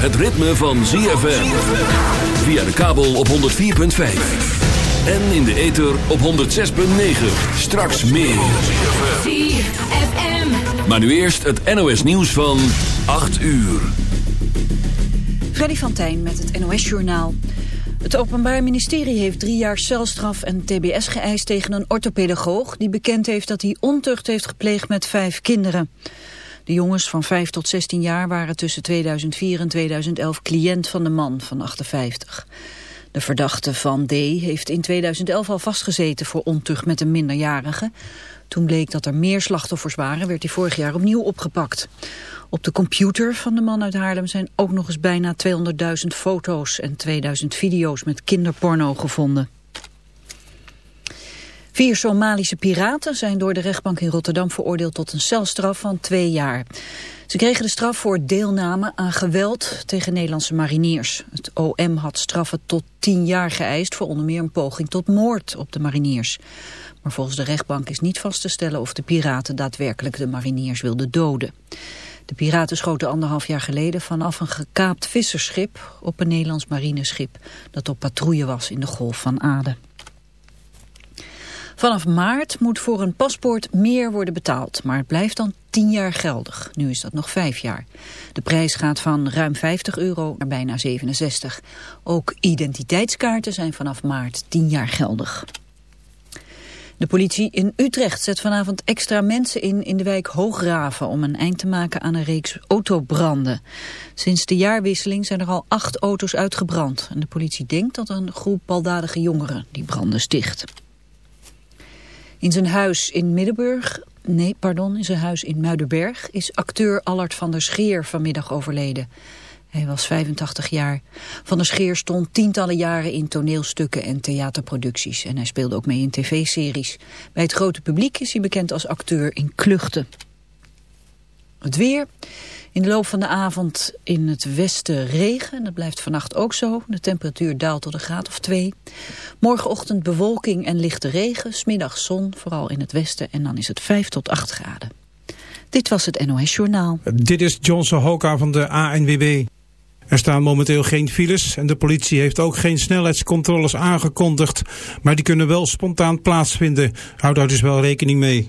het ritme van ZFM. Via de kabel op 104.5. En in de ether op 106.9. Straks meer. ZFM. Maar nu eerst het NOS nieuws van 8 uur. Freddy van Tijn met het NOS Journaal. Het Openbaar Ministerie heeft drie jaar celstraf en tbs geëist tegen een orthopedagoog... die bekend heeft dat hij ontucht heeft gepleegd met vijf kinderen. De jongens van 5 tot 16 jaar waren tussen 2004 en 2011 cliënt van de man van 58. De verdachte van D. heeft in 2011 al vastgezeten voor ontucht met een minderjarige. Toen bleek dat er meer slachtoffers waren, werd hij vorig jaar opnieuw opgepakt. Op de computer van de man uit Haarlem zijn ook nog eens bijna 200.000 foto's en 2000 video's met kinderporno gevonden. Vier Somalische piraten zijn door de rechtbank in Rotterdam veroordeeld tot een celstraf van twee jaar. Ze kregen de straf voor deelname aan geweld tegen Nederlandse mariniers. Het OM had straffen tot tien jaar geëist voor onder meer een poging tot moord op de mariniers. Maar volgens de rechtbank is niet vast te stellen of de piraten daadwerkelijk de mariniers wilden doden. De piraten schoten anderhalf jaar geleden vanaf een gekaapt visserschip op een Nederlands marineschip dat op patrouille was in de Golf van Aden. Vanaf maart moet voor een paspoort meer worden betaald, maar het blijft dan 10 jaar geldig. Nu is dat nog 5 jaar. De prijs gaat van ruim 50 euro naar bijna 67. Ook identiteitskaarten zijn vanaf maart 10 jaar geldig. De politie in Utrecht zet vanavond extra mensen in in de wijk Hoograven om een eind te maken aan een reeks autobranden. Sinds de jaarwisseling zijn er al acht auto's uitgebrand en de politie denkt dat een groep baldadige jongeren die branden sticht. In zijn huis in Middenburg, nee pardon, in zijn huis in Muidenberg is acteur Allard van der Scheer vanmiddag overleden. Hij was 85 jaar. Van der Scheer stond tientallen jaren in toneelstukken en theaterproducties. En hij speelde ook mee in tv-series. Bij het grote publiek is hij bekend als acteur in Kluchten. Het weer. In de loop van de avond in het westen regen. Dat blijft vannacht ook zo. De temperatuur daalt tot een graad of twee. Morgenochtend bewolking en lichte regen. Smiddag zon, vooral in het westen. En dan is het 5 tot 8 graden. Dit was het NOS Journaal. Dit is Johnson Hoka van de ANWB. Er staan momenteel geen files en de politie heeft ook geen snelheidscontroles aangekondigd. Maar die kunnen wel spontaan plaatsvinden. Houd daar dus wel rekening mee.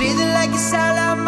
It's like a salamander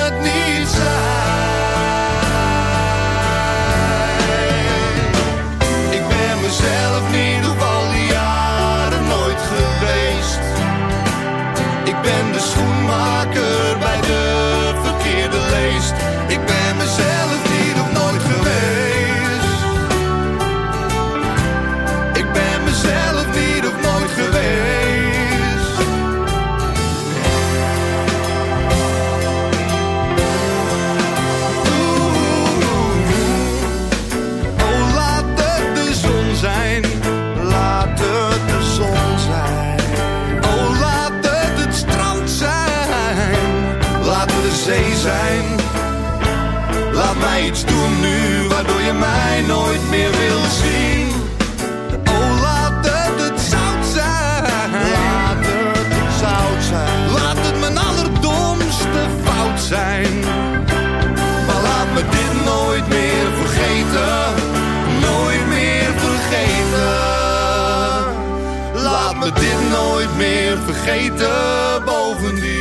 meer vergeten. Bovendien.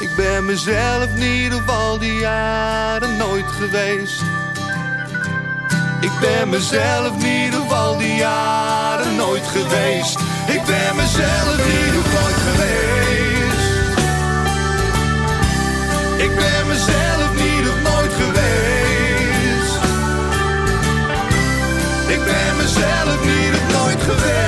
Ik ben mezelf niet op al die jaren nooit geweest. Ik ben mezelf niet op al die jaren nooit geweest. Ik ben mezelf op nooit geweest. Ik ben mezelf mezelf niet op nooit geweest.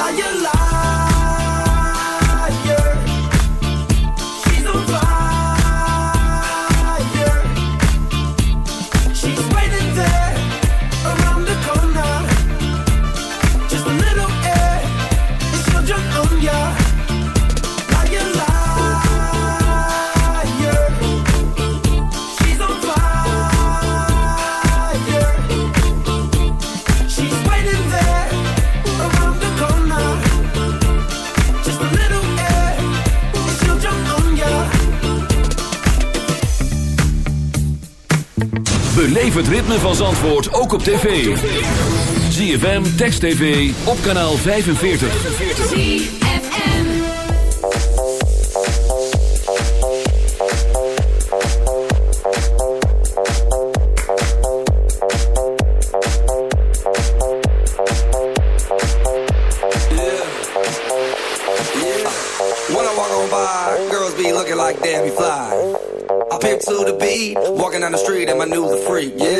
Lion, lion. Ritme van Zandvoort ook op tv. ZFM, Text TV, op kanaal 45. ZFM Yeah. When I walk on by, girls be looking like Debbie Fly. pimp to the beat. Walking down the street and my news a freak, yeah.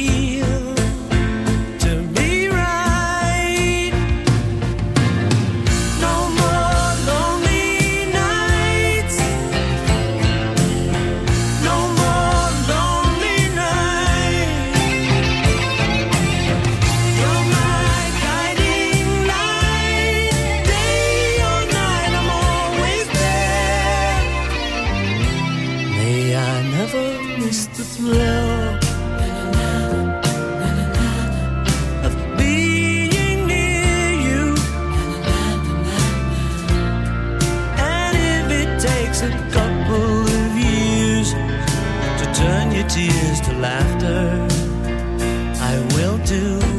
do.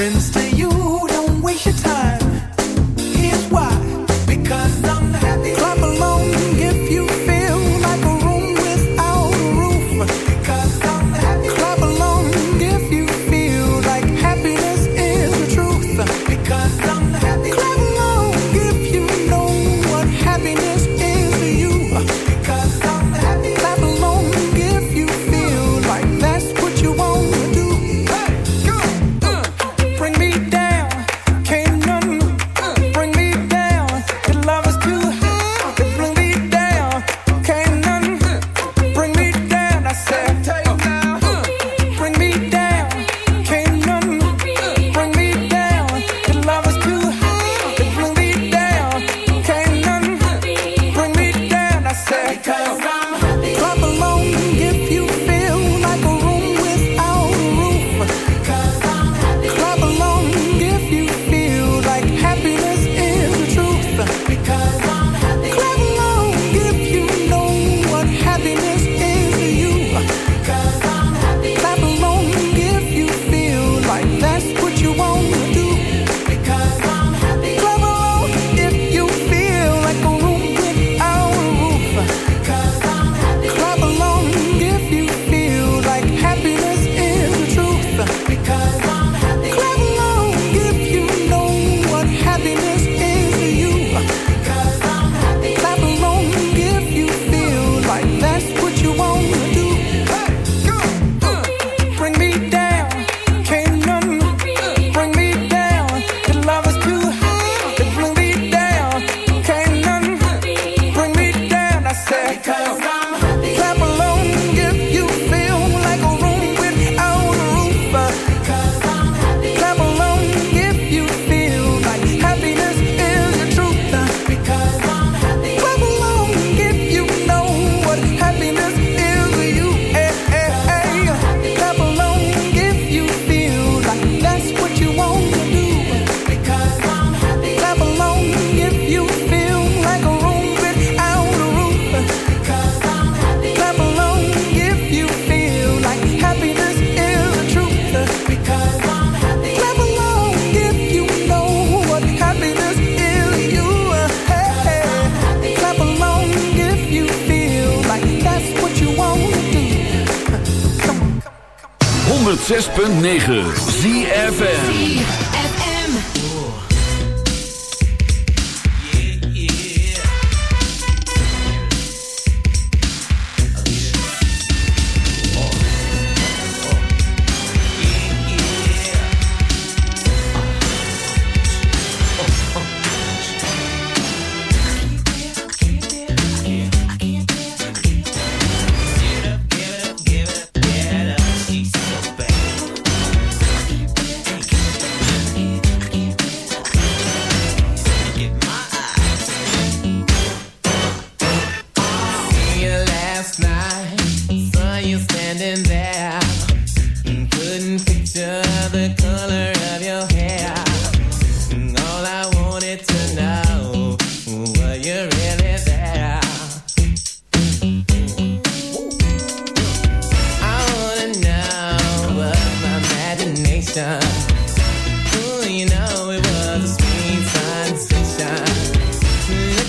happens to you, don't waste your time. say. Because 106.9 ZFN